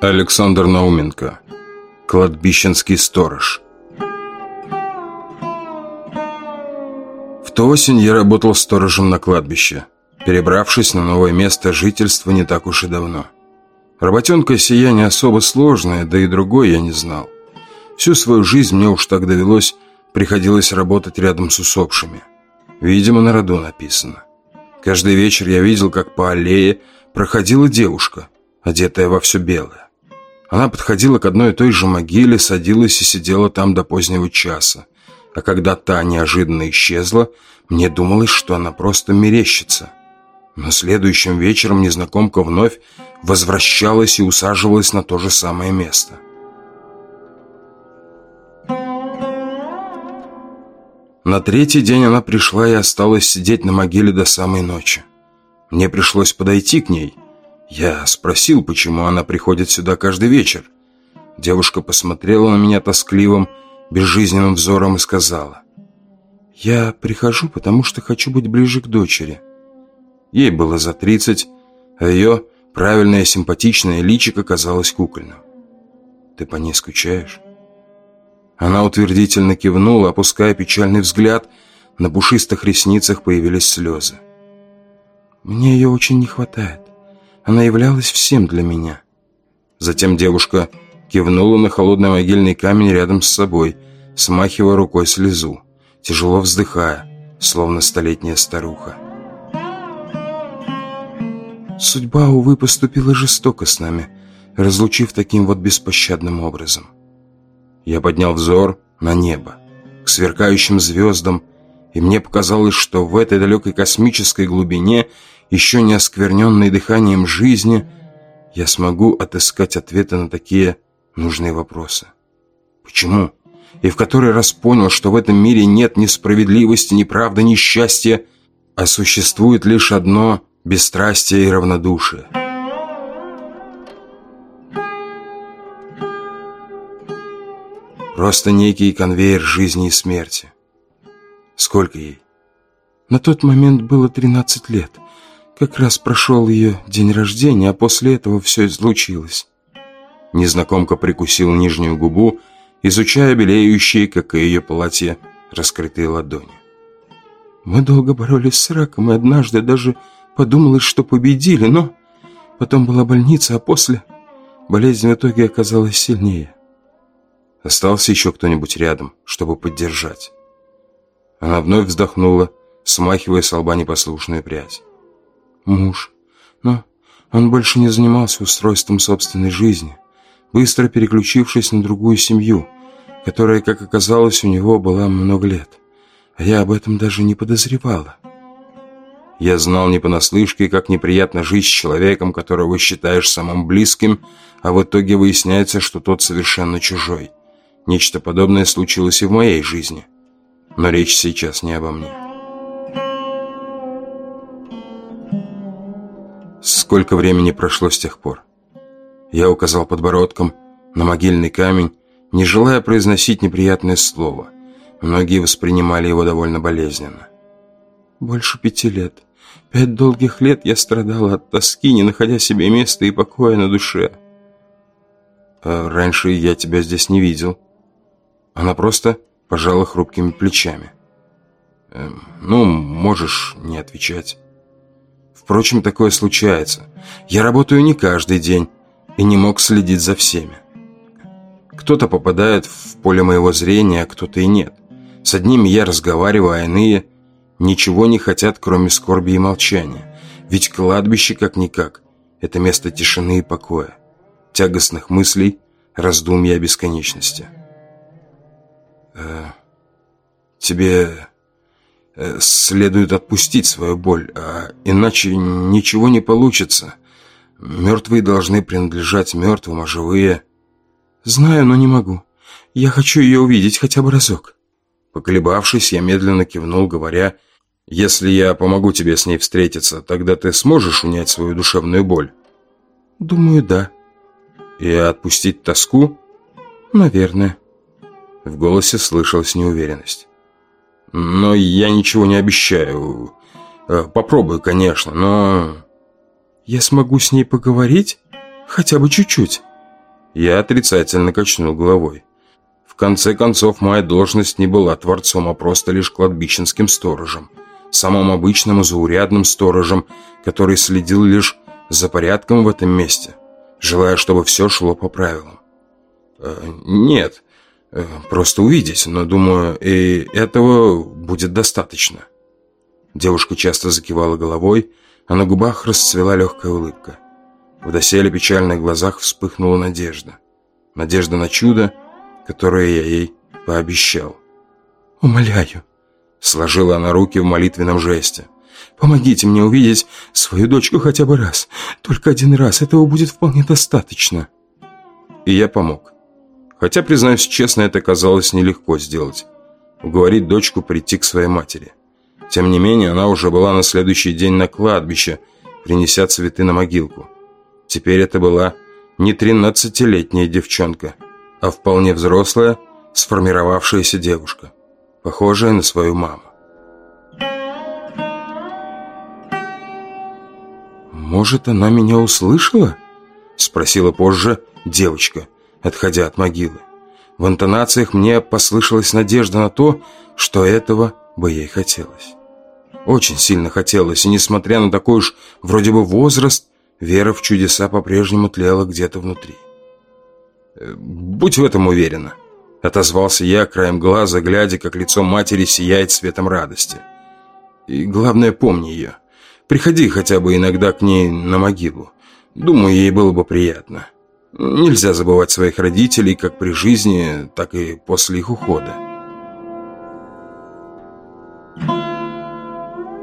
Александр Науменко Кладбищенский сторож В ту осень я работал сторожем на кладбище, перебравшись на новое место жительства не так уж и давно. Работенка сия не особо сложная, да и другой я не знал. Всю свою жизнь мне уж так довелось, приходилось работать рядом с усопшими. Видимо, на роду написано. Каждый вечер я видел, как по аллее проходила девушка, одетая во все белое. Она подходила к одной и той же могиле, садилась и сидела там до позднего часа. А когда та неожиданно исчезла, мне думалось, что она просто мерещится. Но следующим вечером незнакомка вновь возвращалась и усаживалась на то же самое место. На третий день она пришла и осталась сидеть на могиле до самой ночи. Мне пришлось подойти к ней. Я спросил, почему она приходит сюда каждый вечер. Девушка посмотрела на меня тоскливым, безжизненным взором и сказала. «Я прихожу, потому что хочу быть ближе к дочери». Ей было за тридцать, а ее правильное симпатичное личико казалось кукольным. «Ты по ней скучаешь?» Она утвердительно кивнула, опуская печальный взгляд. На пушистых ресницах появились слезы. «Мне ее очень не хватает. Она являлась всем для меня». Затем девушка кивнула на холодный могильный камень рядом с собой, смахивая рукой слезу, тяжело вздыхая, словно столетняя старуха. Судьба, увы, поступила жестоко с нами, разлучив таким вот беспощадным образом. Я поднял взор на небо, к сверкающим звездам, и мне показалось, что в этой далекой космической глубине, еще не оскверненной дыханием жизни, я смогу отыскать ответы на такие нужные вопросы. Почему? И в который раз понял, что в этом мире нет ни справедливости, ни правды, ни счастья, а существует лишь одно бесстрастие и равнодушие. Просто некий конвейер жизни и смерти. Сколько ей? На тот момент было 13 лет. Как раз прошел ее день рождения, а после этого все случилось. Незнакомка прикусила нижнюю губу, изучая белеющие, как и ее платье, раскрытые ладони. Мы долго боролись с раком, и однажды даже подумалось, что победили, но потом была больница, а после болезнь в итоге оказалась сильнее. Остался еще кто-нибудь рядом, чтобы поддержать. Она вновь вздохнула, смахивая с лба непослушную прядь. Муж. Но он больше не занимался устройством собственной жизни, быстро переключившись на другую семью, которая, как оказалось, у него была много лет. А я об этом даже не подозревала. Я знал не понаслышке, как неприятно жить с человеком, которого считаешь самым близким, а в итоге выясняется, что тот совершенно чужой. Нечто подобное случилось и в моей жизни. Но речь сейчас не обо мне. Сколько времени прошло с тех пор? Я указал подбородком на могильный камень, не желая произносить неприятное слово. Многие воспринимали его довольно болезненно. Больше пяти лет. Пять долгих лет я страдала от тоски, не находя себе места и покоя на душе. А раньше я тебя здесь не видел. Она просто пожала хрупкими плечами. Эм, «Ну, можешь не отвечать». Впрочем, такое случается. Я работаю не каждый день и не мог следить за всеми. Кто-то попадает в поле моего зрения, а кто-то и нет. С одними я разговариваю, а иные ничего не хотят, кроме скорби и молчания. Ведь кладбище, как-никак, это место тишины и покоя, тягостных мыслей, раздумья о бесконечности э, тебе следует отпустить свою боль, а иначе ничего не получится. Мертвые должны принадлежать мертвым, а живые... Знаю, но не могу. Я хочу ее увидеть хотя бы разок. Поколебавшись, я медленно кивнул, говоря, «Если я помогу тебе с ней встретиться, тогда ты сможешь унять свою душевную боль?» «Думаю, да». «И отпустить тоску?» «Наверное». В голосе слышалась неуверенность. «Но я ничего не обещаю. Э, попробую, конечно, но...» «Я смогу с ней поговорить? Хотя бы чуть-чуть?» Я отрицательно качнул головой. В конце концов, моя должность не была творцом, а просто лишь кладбищенским сторожем. Самым обычным и заурядным сторожем, который следил лишь за порядком в этом месте, желая, чтобы все шло по правилам. Э, «Нет, просто увидеть, но, думаю, и этого будет достаточно». Девушка часто закивала головой, а на губах расцвела легкая улыбка. В доселе печальных глазах вспыхнула надежда. Надежда на чудо, которое я ей пообещал. «Умоляю», — сложила она руки в молитвенном жесте. «Помогите мне увидеть свою дочку хотя бы раз. Только один раз. Этого будет вполне достаточно». И я помог. Хотя, признаюсь честно, это казалось нелегко сделать. Уговорить дочку прийти к своей матери. Тем не менее, она уже была на следующий день на кладбище, принеся цветы на могилку. Теперь это была не тринадцатилетняя девчонка, а вполне взрослая, сформировавшаяся девушка, похожая на свою маму. «Может, она меня услышала?» – спросила позже девочка, отходя от могилы. В интонациях мне послышалась надежда на то, что этого бы ей хотелось. Очень сильно хотелось, и несмотря на такой уж вроде бы возраст, вера в чудеса по-прежнему тлела где-то внутри. «Э, «Будь в этом уверена», — отозвался я краем глаза, глядя, как лицо матери сияет светом радости. «И главное, помни ее. Приходи хотя бы иногда к ней на могилу. Думаю, ей было бы приятно. Нельзя забывать своих родителей как при жизни, так и после их ухода».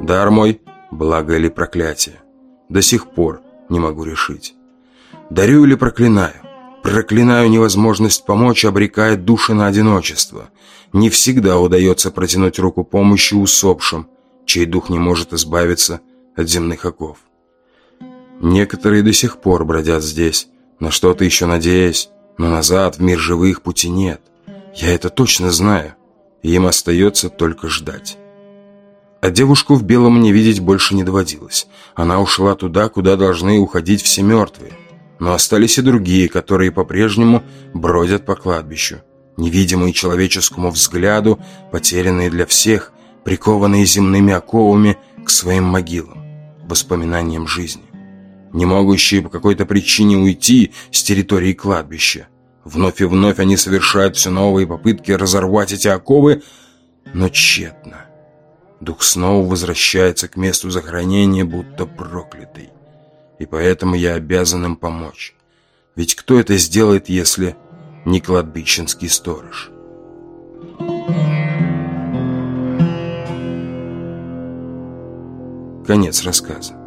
Дар мой, благо или проклятие, до сих пор не могу решить. Дарю или проклинаю? Проклинаю невозможность помочь, обрекая души на одиночество. Не всегда удается протянуть руку помощи усопшим, чей дух не может избавиться от земных оков. Некоторые до сих пор бродят здесь, на что-то еще надеясь, но назад в мир живых пути нет. Я это точно знаю, и им остается только ждать. А девушку в белом мне видеть больше не доводилось. Она ушла туда, куда должны уходить все мертвые. Но остались и другие, которые по-прежнему бродят по кладбищу. Невидимые человеческому взгляду, потерянные для всех, прикованные земными оковами к своим могилам, воспоминаниям жизни. Не могущие по какой-то причине уйти с территории кладбища. Вновь и вновь они совершают все новые попытки разорвать эти оковы, но тщетно. Дух снова возвращается к месту захоронения, будто проклятый. И поэтому я обязан им помочь. Ведь кто это сделает, если не кладбищенский сторож? Конец рассказа.